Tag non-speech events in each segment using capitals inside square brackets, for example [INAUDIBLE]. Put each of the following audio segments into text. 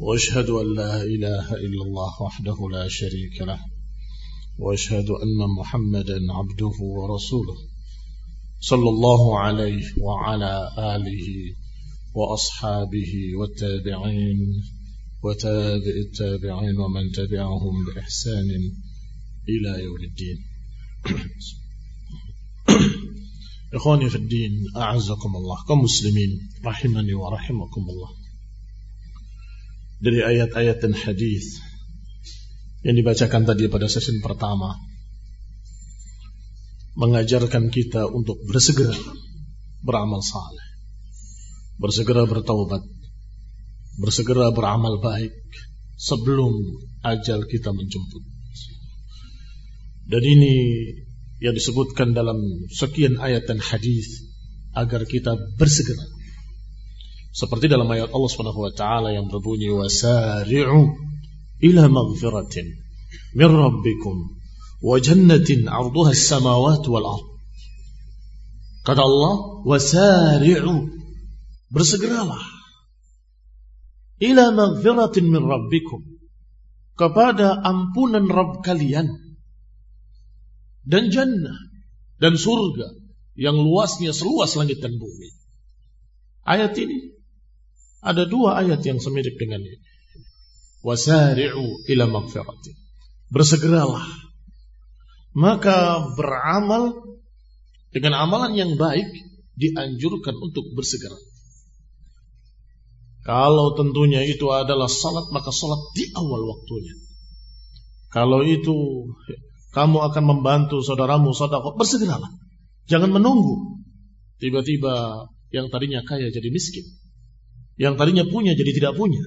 وأشهد أن لا إله إلا الله وحده لا شريك له وأشهد أن محمدا عبده ورسوله صلى الله عليه وعلى آله وأصحابه والتابعين وتابع التابعين ومن تبعهم بإحسان إلى يوم الدين. إخواني في الدين أعزكم الله كمسلمين رحمني ورحمكم الله. Dari ayat-ayat dan hadis yang dibacakan tadi pada sesi pertama mengajarkan kita untuk bersegera beramal saleh, bersegera bertaubat, bersegera beramal baik sebelum ajal kita menjemput. Dan ini yang disebutkan dalam sekian ayat dan hadis agar kita bersegera seperti dalam ayat Allah Subhanahu wa taala yang berbunyi wasari'u ila maghfiratin min rabbikum wa jannatin 'arduha as-samawati wal ard. Kata Allah, wasari'u bersegeralah ila maghfiratin min rabbikum kepada ampunan Rabb kalian dan jannah dan surga yang luasnya seluas langit dan bumi. Ayat ini ada dua ayat yang semirip dengan ini. Wasari'u ila magfirati. Bersegeralah. Maka beramal dengan amalan yang baik dianjurkan untuk bersegera. Kalau tentunya itu adalah salat maka salat di awal waktunya. Kalau itu kamu akan membantu saudaramu saudara bersegeralah. Jangan menunggu. Tiba-tiba yang tadinya kaya jadi miskin. Yang tadinya punya jadi tidak punya.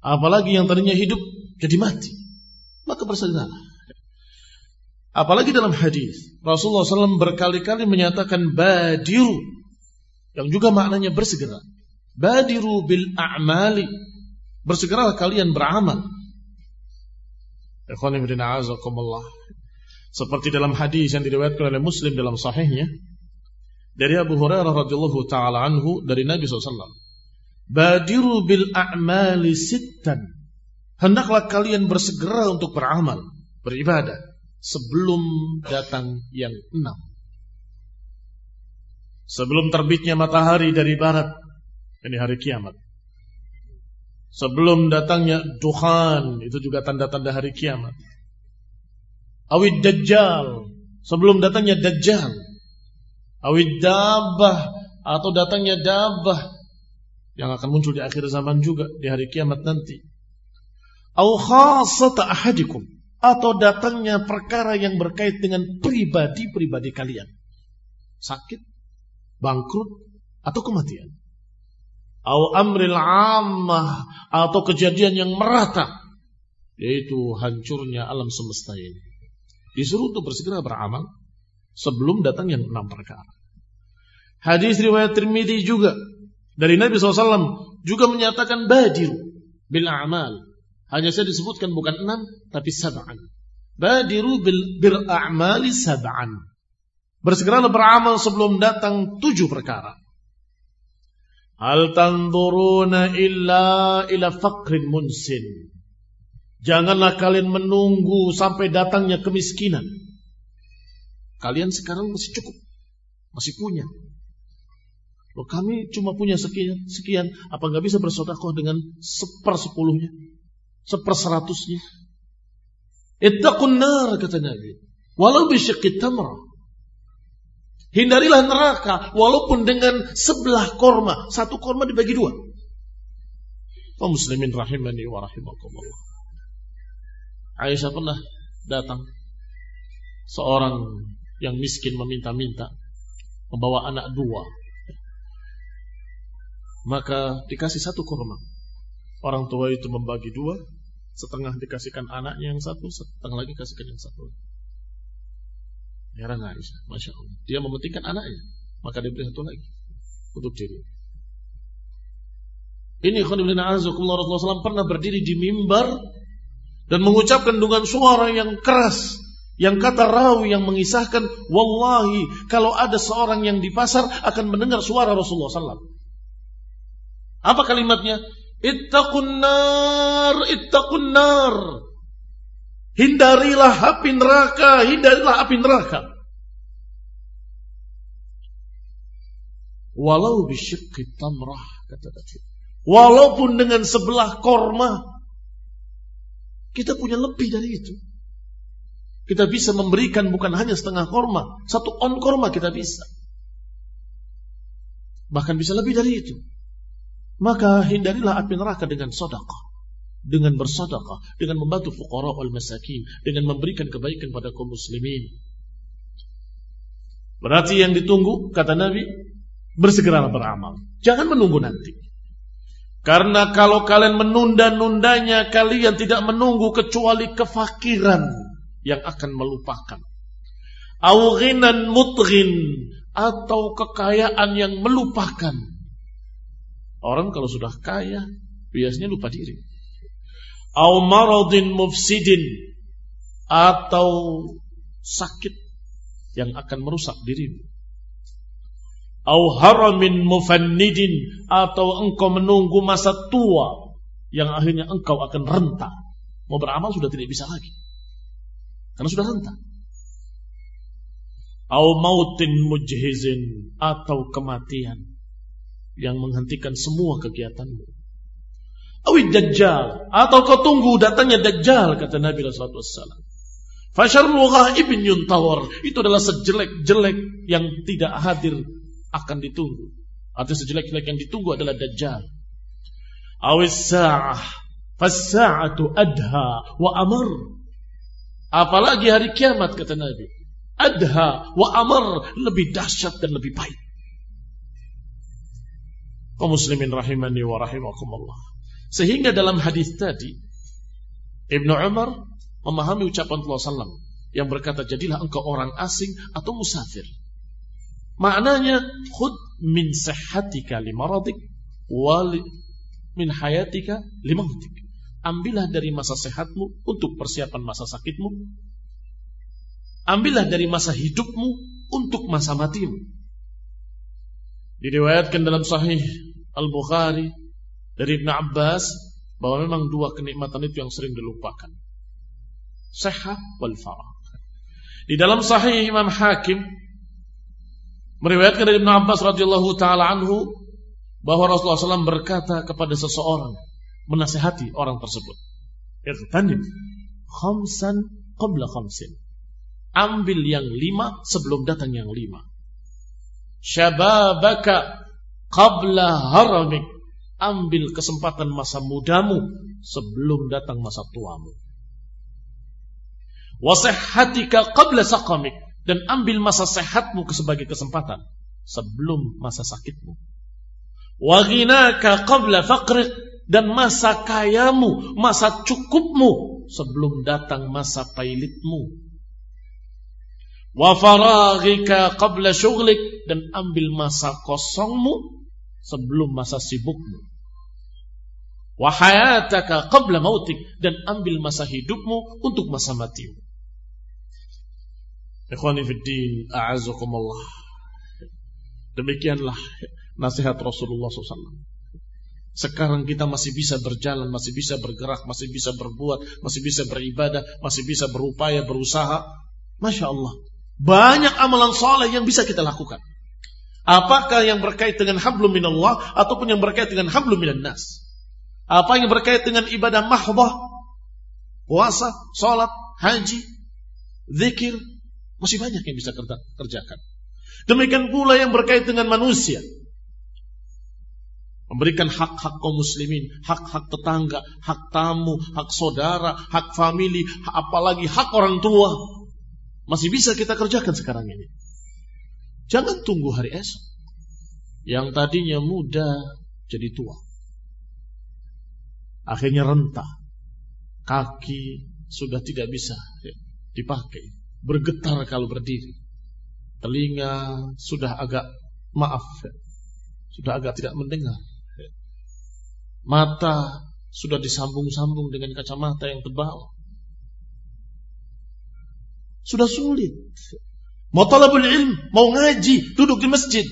Apalagi yang tadinya hidup jadi mati. Maka bersegeralah. Apalagi dalam hadis Rasulullah SAW berkali-kali menyatakan badiru yang juga maknanya bersegera. Badiru bil a'mali. Bersegeralah kalian beramal. Seperti dalam hadis yang diriwayatkan oleh Muslim dalam sahihnya dari Abu Hurairah radhiyallahu taala anhu dari Nabi SAW. Badiru bil a'mali sittan. Hendaklah kalian bersegera untuk beramal, beribadah sebelum datang yang enam. Sebelum terbitnya matahari dari barat, ini hari kiamat. Sebelum datangnya duhan, itu juga tanda-tanda hari kiamat. Awid dajjal, sebelum datangnya dajjal. Awid dabah, atau datangnya dabah yang akan muncul di akhir zaman juga di hari kiamat nanti. Au khassata ahadikum atau datangnya perkara yang berkait dengan pribadi-pribadi kalian. Sakit, bangkrut atau kematian. Au amril ammah atau kejadian yang merata yaitu hancurnya alam semesta ini. Disuruh untuk bersegera beramal sebelum datang yang enam perkara. Hadis riwayat Tirmidzi juga dari Nabi SAW juga menyatakan badiru bil a'mal. Hanya saya disebutkan bukan enam, tapi sab'an. Badiru bil, bil a'mali sab'an. Bersegeralah beramal sebelum datang tujuh perkara. Hal tanzuruna illa ila faqrin munsin. Janganlah kalian menunggu sampai datangnya kemiskinan. Kalian sekarang masih cukup. Masih punya. Loh, kami cuma punya sekian, sekian. Apa nggak bisa bersodakoh dengan seper sepuluhnya, seper seratusnya? Ittaqun nar kata Nabi. Walau bisyiqqit tamrah. Hindarilah neraka walaupun dengan sebelah korma, satu korma dibagi dua. Wa muslimin rahimani wa rahimakumullah. Aisyah pernah datang seorang yang miskin meminta-minta membawa anak dua maka dikasih satu kurma. Orang tua itu membagi dua, Setengah dikasihkan anaknya yang satu, setengah lagi kasihkan yang satu. Heran Aisyah, Masya Allah. Dia mementingkan anaknya, maka dia beri satu lagi untuk diri. Ini Rasulullah SAW pernah berdiri di mimbar dan mengucapkan dengan suara yang keras yang kata rawi yang mengisahkan, Wallahi, kalau ada seorang yang di pasar akan mendengar suara Rasulullah SAW. Apa kalimatnya? Ittaqun nar, ittaqun nar. Hindarilah api neraka, hindarilah api neraka. Walau bisyikki tamrah, kata Nabi. Walaupun dengan sebelah korma, kita punya lebih dari itu. Kita bisa memberikan bukan hanya setengah korma, satu on korma kita bisa. Bahkan bisa lebih dari itu. Maka hindarilah api neraka dengan sodakah. Dengan bersodakah. Dengan membantu fukara wal masakin. Dengan memberikan kebaikan pada kaum muslimin. Berarti yang ditunggu, kata Nabi, bersegeralah beramal. Jangan menunggu nanti. Karena kalau kalian menunda-nundanya, kalian tidak menunggu kecuali kefakiran yang akan melupakan. Aughinan mutghin atau kekayaan yang melupakan. Orang kalau sudah kaya biasanya lupa diri. Au maradin mufsidin atau sakit yang akan merusak dirimu. Au haramin mufannidin atau engkau menunggu masa tua yang akhirnya engkau akan renta. Mau beramal sudah tidak bisa lagi. Karena sudah renta. Au mautin mujhizin atau kematian yang menghentikan semua kegiatanmu. Awid dajjal atau kau tunggu datangnya dajjal kata Nabi Rasulullah SAW. Fasyarul ghaibin yuntawar itu adalah sejelek-jelek yang tidak hadir akan ditunggu. Artinya sejelek-jelek yang ditunggu adalah dajjal. Awis sa'ah fasa'atu adha wa amar Apalagi hari kiamat kata Nabi. Adha wa amar lebih dahsyat dan lebih baik. Kau muslimin rahimani wa rahimakumullah. Sehingga dalam hadis tadi Ibnu Umar memahami ucapan Allah sallam yang berkata jadilah engkau orang asing atau musafir. Maknanya khud min sihhatika limaradik wal min hayatika limautik. Ambillah dari masa sehatmu untuk persiapan masa sakitmu. Ambillah dari masa hidupmu untuk masa matimu. Diriwayatkan dalam sahih Al-Bukhari dari Ibn Abbas bahwa memang dua kenikmatan itu yang sering dilupakan. Sehat wal farah. Di dalam sahih Imam Hakim meriwayatkan dari Ibn Abbas radhiyallahu taala anhu bahwa Rasulullah SAW berkata kepada seseorang menasehati orang tersebut. Irtanim khamsan qabla khamsin. Ambil yang lima sebelum datang yang lima. Syababaka qabla haramik. Ambil kesempatan masa mudamu sebelum datang masa tuamu. Wasihhatika qabla saqamik. Dan ambil masa sehatmu sebagai kesempatan sebelum masa sakitmu. Waghinaka qabla faqrik dan masa kayamu, masa cukupmu sebelum datang masa pailitmu. Wa faraghika qabla syughlik dan ambil masa kosongmu sebelum masa sibukmu. Wa hayataka qabla mautik dan ambil masa hidupmu untuk masa matimu. Ikhwani fi din, a'azakumullah. Demikianlah nasihat Rasulullah SAW. Sekarang kita masih bisa berjalan, masih bisa bergerak, masih bisa berbuat, masih bisa beribadah, masih bisa berupaya, berusaha. Masya Allah. Banyak amalan soleh yang bisa kita lakukan. Apakah yang berkait dengan hablum minallah ataupun yang berkait dengan hablum minan nas? Apa yang berkait dengan ibadah mahbah, puasa, sholat, haji, zikir, masih banyak yang bisa kerjakan. Demikian pula yang berkait dengan manusia, Memberikan hak-hak kaum muslimin, hak-hak tetangga, hak tamu, hak saudara, hak famili, apalagi hak orang tua. Masih bisa kita kerjakan sekarang ini. Jangan tunggu hari esok. Yang tadinya muda jadi tua. Akhirnya rentah. Kaki sudah tidak bisa dipakai. Bergetar kalau berdiri. Telinga sudah agak maaf. Sudah agak tidak mendengar. Mata sudah disambung-sambung dengan kacamata yang tebal. Sudah sulit. Mau talabul ilm, mau ngaji, duduk di masjid.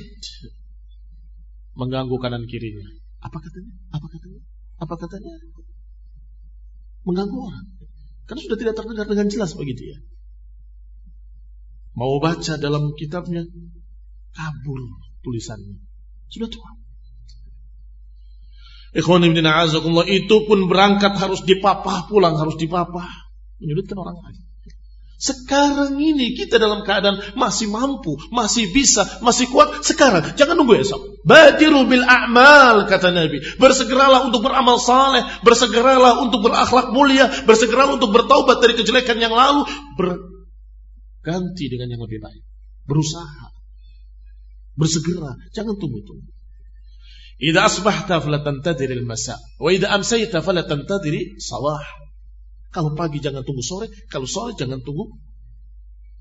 Mengganggu kanan kirinya. Apa katanya? Apa katanya? Apa katanya? Mengganggu orang. Karena sudah tidak terdengar dengan jelas bagi dia. Mau baca dalam kitabnya, kabur tulisannya. Sudah tua. Ikhwan ibn a'azakullah itu pun berangkat harus dipapah pulang harus dipapah menyudutkan orang lain. Sekarang ini kita dalam keadaan masih mampu, masih bisa, masih kuat. Sekarang, jangan nunggu esok. Badiru bil a'mal, kata Nabi. Bersegeralah untuk beramal saleh, bersegeralah untuk berakhlak mulia, bersegeralah untuk bertaubat dari kejelekan yang lalu, berganti dengan yang lebih baik. Berusaha. Bersegera, jangan tunggu-tunggu. Idza asbahta fala tantadhir al-masa wa idza amsayta fala tantadhir sabah. Kalau pagi jangan tunggu sore, kalau sore jangan tunggu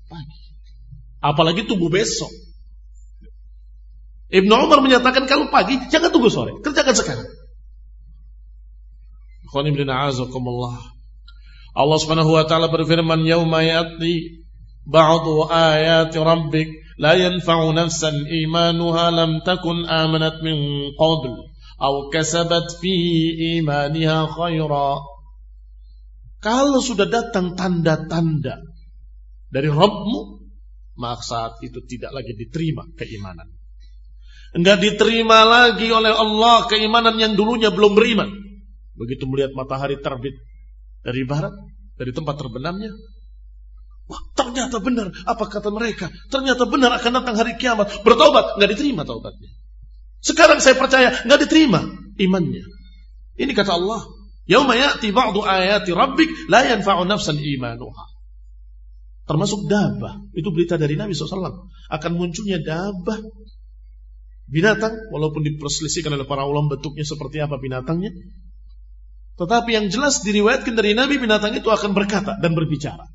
pagi. Apalagi tunggu besok. Ibnu Umar menyatakan kalau pagi jangan tunggu sore, kerjakan sekarang. Allah Subhanahu wa taala berfirman, "Yauma ya'ti ba'du ayati rabbik لا ينفع نفسا إيمانها لم تكن آمنت من قبل أو كسبت في إيمانها خيرا kalau sudah datang tanda-tanda dari Rabbmu, maka saat itu tidak lagi diterima keimanan. Enggak diterima lagi oleh Allah keimanan yang dulunya belum beriman. Begitu melihat matahari terbit dari barat, dari tempat terbenamnya, Wah, ternyata benar apa kata mereka. Ternyata benar akan datang hari kiamat. Bertobat, nggak diterima taubatnya. Sekarang saya percaya nggak diterima imannya. Ini kata Allah. Yauma ya'ti ba'du ayati rabbik la yanfa'u nafsan imanuha. Termasuk dabah. Itu berita dari Nabi SAW. Akan munculnya dabah. Binatang, walaupun diperselisihkan oleh para ulama bentuknya seperti apa binatangnya. Tetapi yang jelas diriwayatkan dari Nabi binatang itu akan berkata dan berbicara.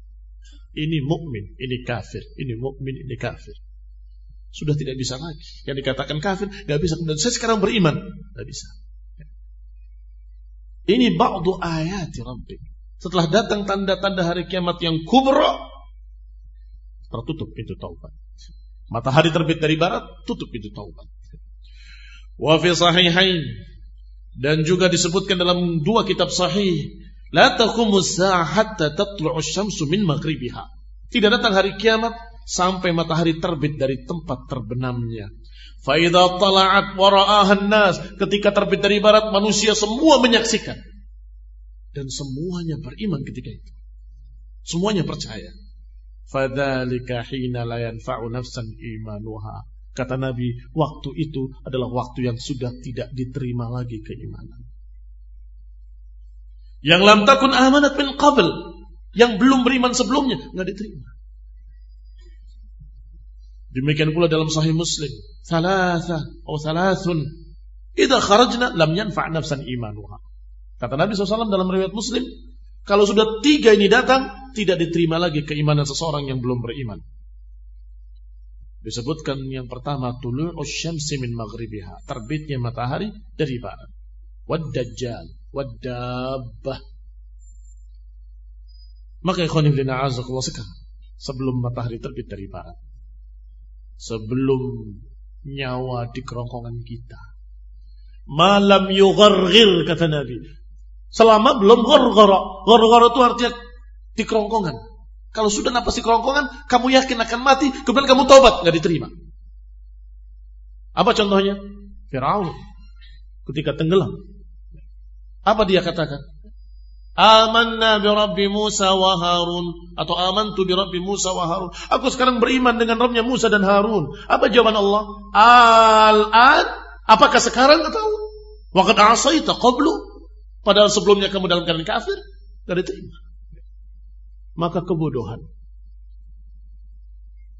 Ini mukmin, ini kafir, ini mukmin, ini kafir. Sudah tidak bisa lagi. Yang dikatakan kafir, nggak bisa. Saya sekarang beriman, nggak bisa. Ini ba'du ayati rabbik. Setelah datang tanda-tanda hari kiamat yang kubra, tertutup pintu taubat. Matahari terbit dari barat, tutup pintu taubat. Wa fi sahihain dan juga disebutkan dalam dua kitab sahih La taqumu hatta tatlu'u syamsu min maghribiha. Tidak datang hari kiamat sampai matahari terbit dari tempat terbenamnya. Fa idza tala'at nas, ketika terbit dari barat manusia semua menyaksikan. Dan semuanya beriman ketika itu. Semuanya percaya. Fadzalika hina la yanfa'u nafsan imanuha. Kata Nabi, waktu itu adalah waktu yang sudah tidak diterima lagi keimanan. Yang lam takun amanat min qabl, yang belum beriman sebelumnya nggak diterima. Demikian pula dalam Sahih Muslim, thalatha atau thalathun idza kharajna lam yanfa' nafsan imanuha. Kata Nabi SAW dalam riwayat Muslim, kalau sudah tiga ini datang, tidak diterima lagi keimanan seseorang yang belum beriman. Disebutkan yang pertama tulu'us syamsi min maghribiha, terbitnya matahari dari barat. Wad dajjal wadabbah. Maka ikhwan ibn sekarang sebelum matahari terbit dari barat, sebelum nyawa di kerongkongan kita, malam yugharghir kata Nabi. Selama belum gharghara. Gharghara itu artinya di kerongkongan. Kalau sudah napas di kerongkongan, kamu yakin akan mati, kemudian kamu taubat, nggak diterima. Apa contohnya? Firaun ketika tenggelam apa dia katakan? Amanna bi Rabbi Musa wa Harun atau amantu bi Rabbi Musa wa Harun. Aku sekarang beriman dengan Rabbnya Musa dan Harun. Apa jawaban Allah? Al-an apakah sekarang atau waqad asaita qablu? Padahal sebelumnya kamu dalam keadaan kafir, tidak diterima. Maka kebodohan.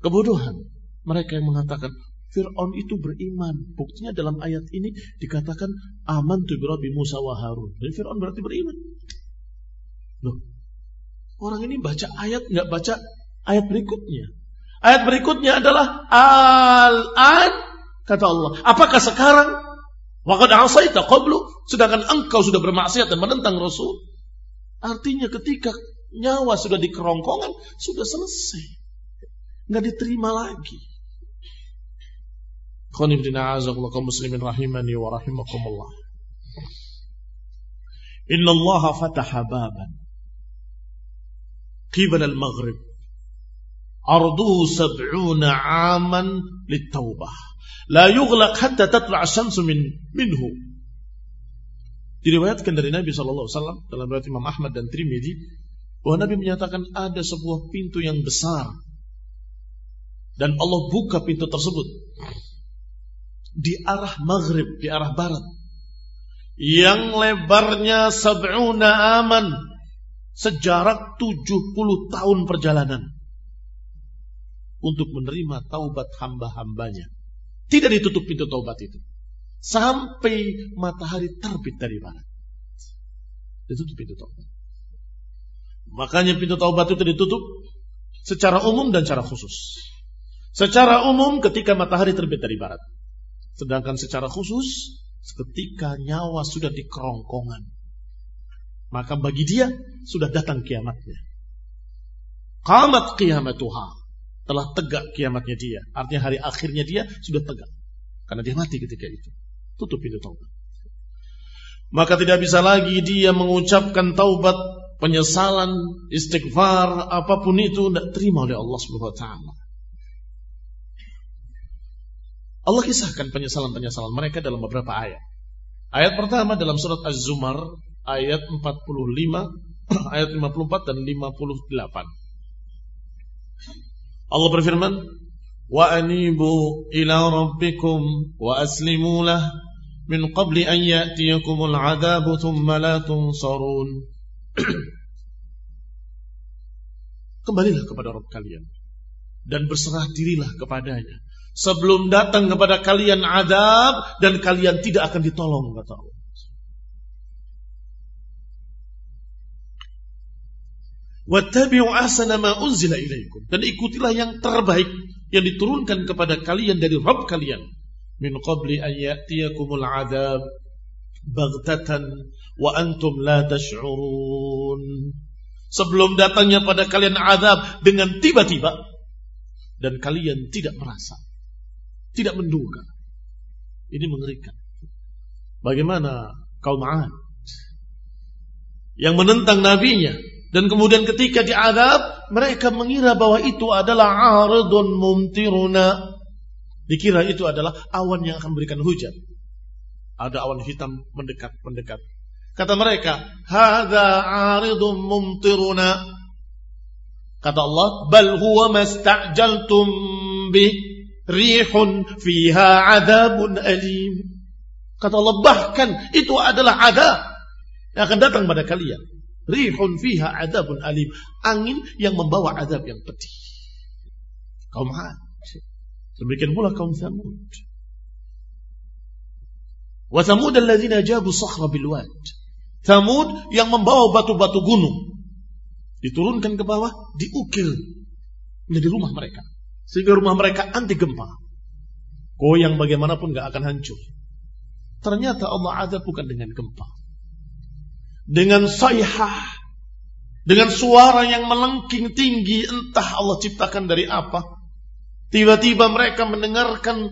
Kebodohan. Mereka yang mengatakan Fir'aun itu beriman. Buktinya dalam ayat ini dikatakan aman tu Rabbi Musa wa Harun. Jadi Fir'aun berarti beriman. Loh, orang ini baca ayat nggak baca ayat berikutnya. Ayat berikutnya adalah al-an kata Allah. Apakah sekarang Waqad asaita qablu sedangkan engkau sudah bermaksiat dan menentang Rasul. Artinya ketika nyawa sudah di kerongkongan sudah selesai. Nggak diterima lagi. Qanibdina azakullah kaum muslimin rahimani wa rahimakumullah. Inna Allah fataha baban. Qibal al-maghrib. Arduhu sab'una aman littawbah. La yughlaq hatta tatla' syamsu min minhu. Diriwayatkan dari Nabi Shallallahu Alaihi Wasallam dalam riwayat Imam Ahmad dan Trimidi bahwa Nabi menyatakan ada sebuah pintu yang besar dan Allah buka pintu tersebut di arah maghrib, di arah barat yang lebarnya sab'una aman sejarak 70 tahun perjalanan untuk menerima taubat hamba-hambanya. Tidak ditutup pintu taubat itu. Sampai matahari terbit dari barat. Ditutup pintu taubat. Makanya pintu taubat itu ditutup secara umum dan secara khusus. Secara umum ketika matahari terbit dari barat. Sedangkan secara khusus ketika nyawa sudah di kerongkongan. Maka bagi dia sudah datang kiamatnya. Qamat kiamatuha telah tegak kiamatnya dia. Artinya hari akhirnya dia sudah tegak. Karena dia mati ketika itu. Tutup pintu taubat. Maka tidak bisa lagi dia mengucapkan taubat, penyesalan, istighfar, apa pun itu tidak terima oleh Allah Subhanahu wa taala. Allah kisahkan penyesalan-penyesalan mereka dalam beberapa ayat. Ayat pertama dalam surat Az-Zumar ayat 45, [CLEARS THROAT] ayat 54 dan 58. Allah berfirman, "Wa anibu ila rabbikum wa aslimu lah min qabli an ya'tiyakumul 'adzabu thumma la tunsarun." [CLEARS THROAT] Kembalilah kepada Rabb kalian dan berserah dirilah kepadanya sebelum datang kepada kalian adab dan kalian tidak akan ditolong kata Allah. Wattabi'u ahsana ma dan ikutilah yang terbaik yang diturunkan kepada kalian dari Rabb kalian. Min qabli an ya'tiyakumul adzab baghtatan wa antum la tash'urun. Sebelum datangnya pada kalian azab dengan tiba-tiba dan kalian tidak merasa tidak menduga. Ini mengerikan. Bagaimana kaum 'ad? Yang menentang nabinya dan kemudian ketika diadab, mereka mengira bahwa itu adalah aradun mumtiruna. Dikira itu adalah awan yang akan memberikan hujan. Ada awan hitam mendekat-mendekat. Kata mereka, "Hadza aridun mumtiruna." Kata Allah, "Bal huwa mastajaltum bih rihun fiha adabun alim." Kata Allah, bahkan itu adalah adab yang akan datang pada kalian. Rihun fiha adabun alim. Angin yang membawa adab yang pedih. Kaum Ad. Demikian pula kaum Thamud. Wa Thamud alladzina jabu sakhra bil wad. Thamud yang membawa batu-batu gunung. Diturunkan ke bawah, diukir menjadi rumah mereka. Sehingga rumah mereka anti gempa. Goyang bagaimanapun gak akan hancur. Ternyata Allah azab bukan dengan gempa dengan sayhah, dengan suara yang melengking tinggi, entah Allah ciptakan dari apa. Tiba-tiba mereka mendengarkan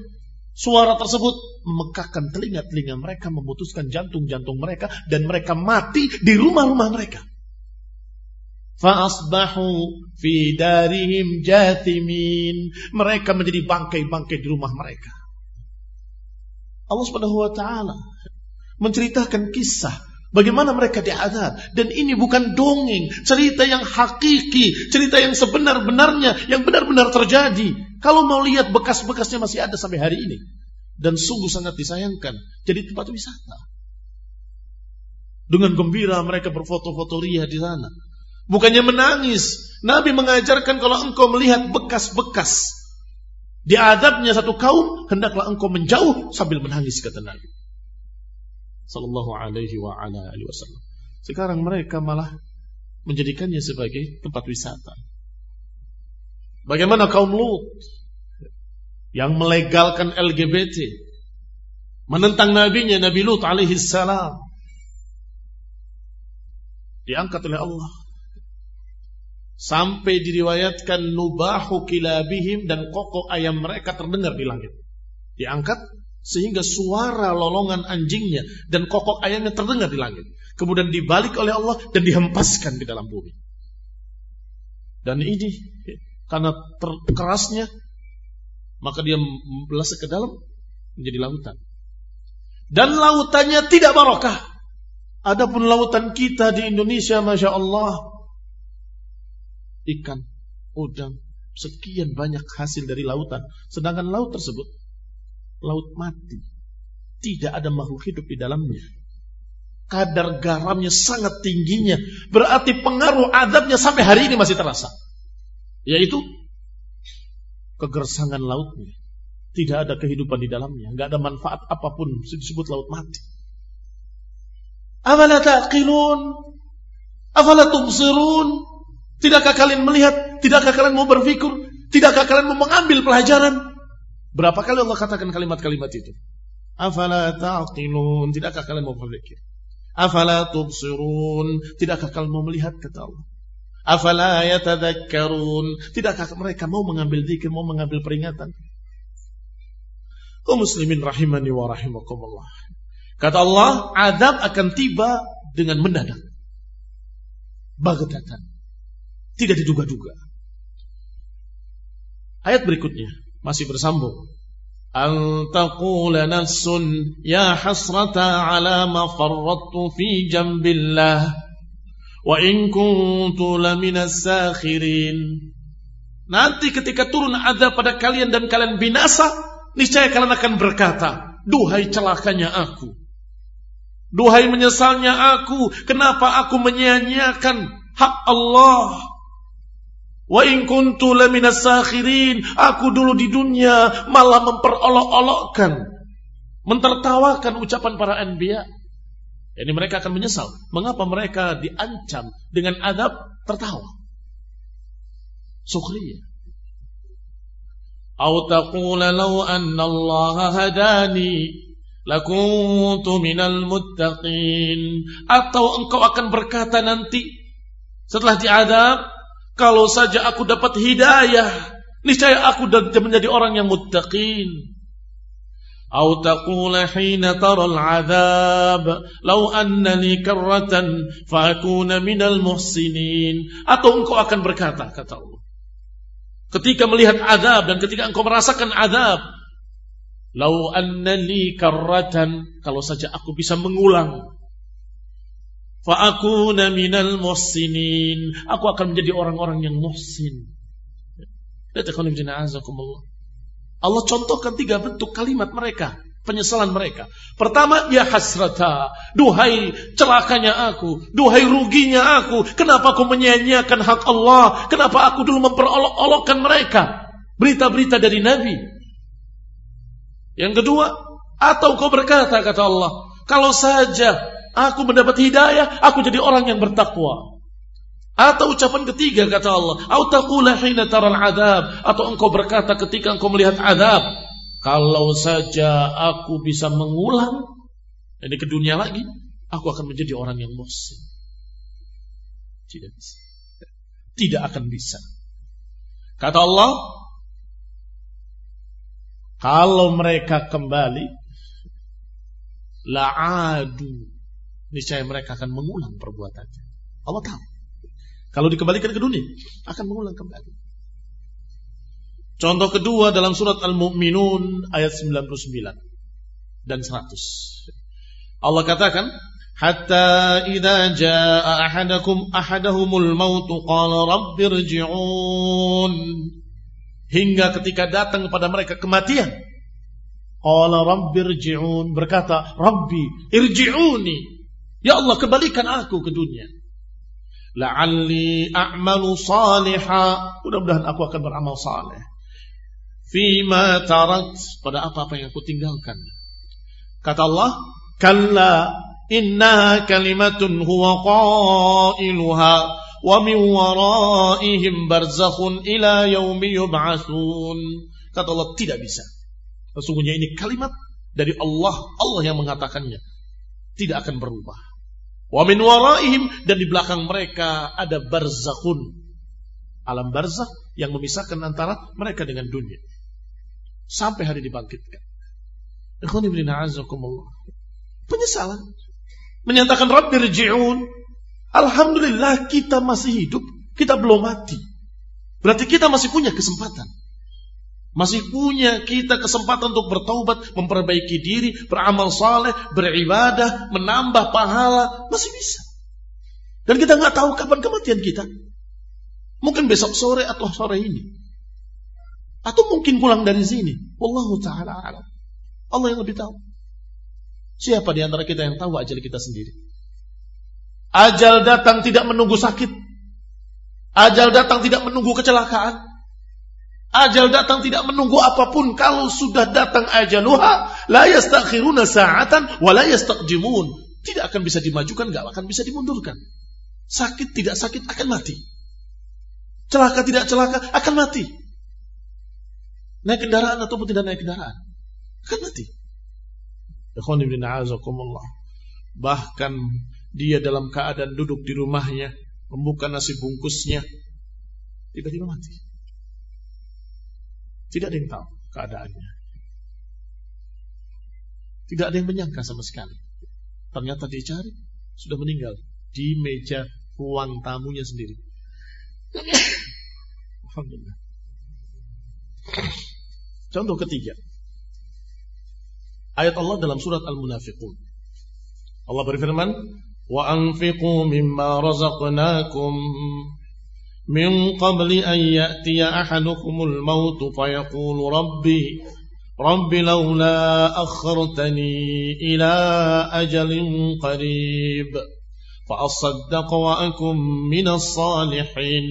suara tersebut, memekakkan telinga-telinga mereka, memutuskan jantung-jantung mereka, dan mereka mati di rumah-rumah mereka. Fa'asbahu fi darihim jathimin. Mereka menjadi bangkai-bangkai di rumah mereka. Allah Subhanahu wa taala menceritakan kisah Bagaimana mereka diadab. Dan ini bukan dongeng. Cerita yang hakiki. Cerita yang sebenar-benarnya. Yang benar-benar terjadi. Kalau mau lihat bekas-bekasnya masih ada sampai hari ini. Dan sungguh sangat disayangkan. Jadi tempat wisata. Dengan gembira mereka berfoto-foto ria di sana. Bukannya menangis. Nabi mengajarkan kalau engkau melihat bekas-bekas. Diadabnya satu kaum. Hendaklah engkau menjauh sambil menangis kata Nabi. Sallallahu alaihi wa ala alihi wasallam. Sekarang mereka malah menjadikannya sebagai tempat wisata. Bagaimana kaum Lut yang melegalkan LGBT, menentang nabinya Nabi Lut alaihi salam. Diangkat oleh Allah. Sampai diriwayatkan nubahu kilabihim dan kokok ayam mereka terdengar di langit. Diangkat sehingga suara lolongan anjingnya dan kokok ayamnya terdengar di langit. Kemudian dibalik oleh Allah dan dihempaskan di dalam bumi. Dan ini karena kerasnya maka dia melesat ke dalam menjadi lautan. Dan lautannya tidak barokah. Adapun lautan kita di Indonesia, masya Allah, ikan, udang, sekian banyak hasil dari lautan. Sedangkan laut tersebut laut mati. Tidak ada makhluk hidup di dalamnya. Kadar garamnya sangat tingginya. Berarti pengaruh adabnya sampai hari ini masih terasa. Yaitu kegersangan lautnya. Tidak ada kehidupan di dalamnya. Nggak ada manfaat apa pun disebut laut mati. Afala taqilun? Afala tubsirun? Tidakkah kalian melihat? Tidakkah kalian mau berpikir? Tidakkah kalian mau mengambil pelajaran? Berapa kali Allah katakan kalimat-kalimat itu? Afala ta'qilun? Tidakkah kalian mau berpikir? Afala tubsirun? Tidakkah kalian mau melihat kata Allah? Afala yatadhakkarun? Tidakkah mereka mau mengambil zikir, mau mengambil peringatan? Kau muslimin rahimani wa rahimakumullah. Kata Allah, adab akan tiba dengan mendadak. Bagatatan. Tidak diduga-duga. Ayat berikutnya. Masih bersambung. An ya hasrata ala ma farrattu fi jambillah wa in kuntu laminas sakhirin. Nanti ketika turun azab pada kalian dan kalian binasa, niscaya kalian akan berkata, duhai celakanya aku. Duhai menyesalnya aku, kenapa aku menyia-nyiakan hak Allah? Wa in kuntu laminas sakhirin, aku dulu di dunia malah memperolok-olokkan, mentertawakan ucapan para anbiya. Jadi mereka akan menyesal. Mengapa mereka diancam dengan adab tertawa? Sukhriyah. Au taqula law anna Allah hadani lakuntu minal muttaqin. Atau engkau akan berkata nanti setelah diadab, kalau saja aku dapat hidayah, niscaya aku menjadi orang yang muttaqin. Hina tara al-'adzab law anna li karratan fa akuna minal muhsinin. Atau engkau akan berkata kata Allah. Ketika melihat azab dan ketika engkau merasakan azab, lau anna li karratan kalau saja aku bisa mengulang Fa'akuna minal muhsinin. Aku akan menjadi orang-orang yang muhsin. Allah contohkan tiga bentuk kalimat mereka. Penyesalan mereka. Pertama, ya hasrata. Duhai celakanya aku. Duhai ruginya aku. Kenapa aku menyanyiakan hak Allah? Kenapa aku dulu memperolok-olokkan mereka? Berita-berita dari Nabi. Yang kedua, atau kau berkata, kata Allah. Kalau saja Aku mendapat hidayah, aku jadi orang yang bertakwa. Atau ucapan ketiga kata Allah, "Au taqula hina taral adab," atau engkau berkata ketika engkau melihat adab, kalau saja aku bisa mengulang ini ke dunia lagi, aku akan menjadi orang yang muhsin. Tidak bisa. Tidak akan bisa. Kata Allah, kalau mereka kembali la'adu niscaya mereka akan mengulang perbuatannya. Allah tahu. Kalau dikembalikan ke dunia, akan mengulang kembali. Contoh kedua dalam surat Al-Mu'minun ayat 99 dan 100. Allah katakan, Hatta idza jaa ahadakum ahadahumul maut qala rabbirji'un. Hingga ketika datang kepada mereka kematian, qala rabbirji'un berkata, Rabbi irji'uni Ya Allah kembalikan aku ke dunia. La'alli a'malu saliha. Mudah-mudahan aku akan beramal saleh. Fima tarat. Pada apa-apa yang aku tinggalkan. Kata Allah. Kalla inna kalimatun huwa qailuha. wa min waraihim barzakhun ila yaumi yub'atsun. Kata Allah tidak bisa. Sesungguhnya ini kalimat dari Allah, Allah yang mengatakannya. Tidak akan berubah. Wa min waraihim dan di belakang mereka ada barzakhun. Alam barzakh yang memisahkan antara mereka dengan dunia. Sampai hari dibangkitkan. Penyesalan. Menyatakan Rabbi rji'un. Alhamdulillah kita masih hidup. Kita belum mati. Berarti kita masih punya kesempatan. Masih punya kita kesempatan untuk bertaubat, memperbaiki diri, beramal saleh, beribadah, menambah pahala, masih bisa. Dan kita nggak tahu kapan kematian kita. Mungkin besok sore atau sore ini. Atau mungkin pulang dari sini. Wallahu taala alam. Allah yang lebih tahu. Siapa di antara kita yang tahu ajal kita sendiri? Ajal datang tidak menunggu sakit. Ajal datang tidak menunggu kecelakaan. Ajal datang tidak menunggu apa pun. Kalau sudah datang ajaluha, la yastakhiruna sa'atan wa la yastaqjimun. Tidak akan bisa dimajukan, nggak akan bisa dimundurkan. Sakit tidak sakit akan mati. Celaka tidak celaka akan mati. Naik kendaraan ataupun tidak naik kendaraan akan mati. Bahkan dia dalam keadaan duduk di rumahnya, membuka nasi bungkusnya, tiba-tiba mati. Tidak ada yang tahu keadaannya. Tidak ada yang menyangka sama sekali. Ternyata dia cari, sudah meninggal di meja ruang tamunya sendiri. [COUGHS] Alhamdulillah. Contoh ketiga. Ayat Allah dalam surat Al-Munafiqun. Allah berfirman, "Wa anfiqu mimma razaqnakum من قبل أن يأتي أحدكم الموت فيقول ربي رب لولا أخرتني إلى أجل قريب فأصدق وأكن من الصالحين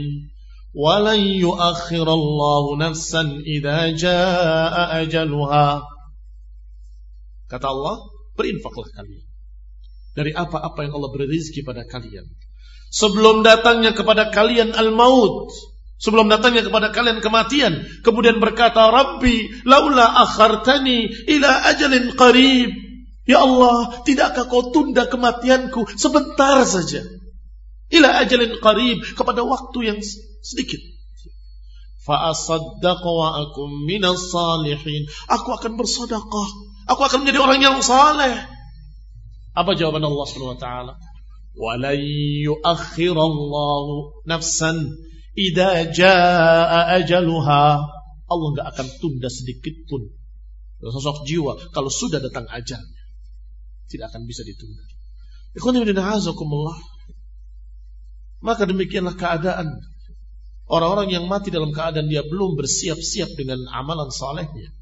ولن يؤخر الله نفسا إذا جاء أجلها Kata Allah, berinfaklah kalian. Dari apa-apa yang Allah beri rezeki pada kalian. Sebelum datangnya kepada kalian al-maut, sebelum datangnya kepada kalian kematian, kemudian berkata, "Rabbi, laula akhartani ila ajalin qarib." Ya Allah, tidakkah kau tunda kematianku sebentar saja? Ila ajalin qarib, kepada waktu yang sedikit. Fa'asaddaqa wa akum minas salihin. Aku akan bersedekah. Aku akan menjadi orang yang saleh. Apa jawaban Allah Subhanahu wa taala? ولن يؤخر الله نفسا إذا جاء أجلها Allah nggak akan tunda sedikit pun sosok jiwa kalau sudah datang ajalnya tidak akan bisa ditunda. Maka demikianlah keadaan orang-orang yang mati dalam keadaan dia belum bersiap-siap dengan amalan salehnya.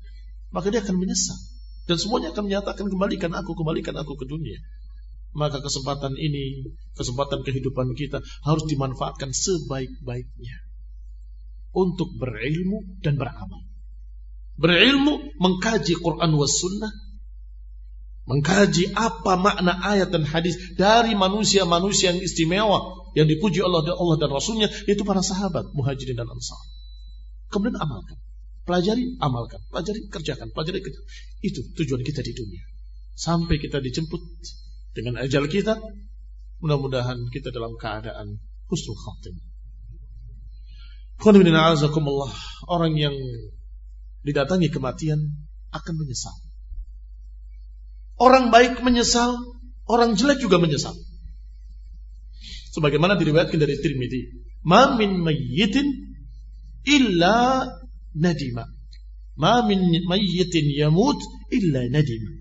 Maka dia akan menyesal dan semuanya akan menyatakan kembalikan aku, kembalikan aku ke dunia maka kesempatan ini, kesempatan kehidupan kita harus dimanfaatkan sebaik-baiknya untuk berilmu dan beramal. Berilmu, mengkaji Quran was sunnah, mengkaji apa makna ayat dan hadis dari manusia-manusia yang istimewa yang dipuji Allah dan Allah dan Rasulnya itu para sahabat muhajirin dan ansar. Kemudian amalkan, pelajari, amalkan, pelajari, kerjakan, pelajari, kerjakan. Itu tujuan kita di dunia. Sampai kita dijemput dengan ajal kita, mudah-mudahan kita dalam keadaan husnul khatimah. Orang yang didatangi kematian akan menyesal. Orang baik menyesal, orang jelek juga menyesal. Sebagaimana diriwayatkan dari Tirmidzi, "Ma min mayyitin illa nadima." Ma min mayyitin yamut illa nadima.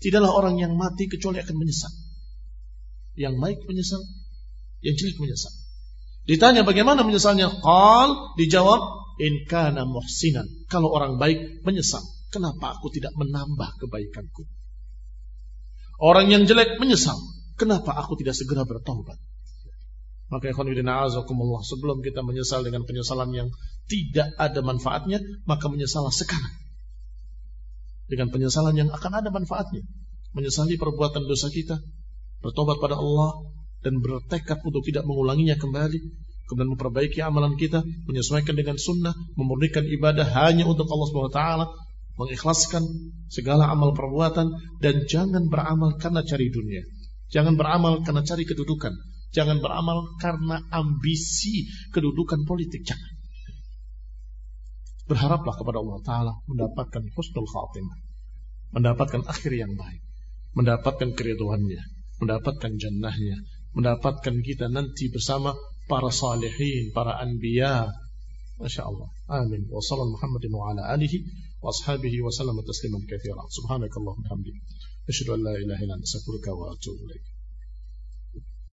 Tidaklah orang yang mati kecuali akan menyesal. Yang baik menyesal, yang jelek menyesal. Ditanya bagaimana menyesalnya? Qal dijawab in kana muhsinan. Kalau orang baik menyesal, kenapa aku tidak menambah kebaikanku? Orang yang jelek menyesal, kenapa aku tidak segera bertobat? Maka sebelum kita menyesal dengan penyesalan yang tidak ada manfaatnya, maka menyesallah sekarang dengan penyesalan yang akan ada manfaatnya. Menyesali perbuatan dosa kita, bertobat pada Allah, dan bertekad untuk tidak mengulanginya kembali, kemudian memperbaiki amalan kita, menyesuaikan dengan sunnah, memurnikan ibadah hanya untuk Allah taala, mengikhlaskan segala amal perbuatan dan jangan beramal karena cari dunia. Jangan beramal karena cari kedudukan. Jangan beramal karena ambisi kedudukan politik. Jangan. Berharaplah kepada Allah Ta'ala mendapatkan husnul khatimah. Mendapatkan akhir yang baik. Mendapatkan keriduannya. Mendapatkan jannahnya. Mendapatkan kita nanti bersama para salihin, para anbiya. Masya Allah. Amin. Wa sallam Muhammadin wa ala alihi wa ashabihi wa tasliman kathira. Subhanakallahumma hamdi. An la ilaha astaghfiruka wa atubu.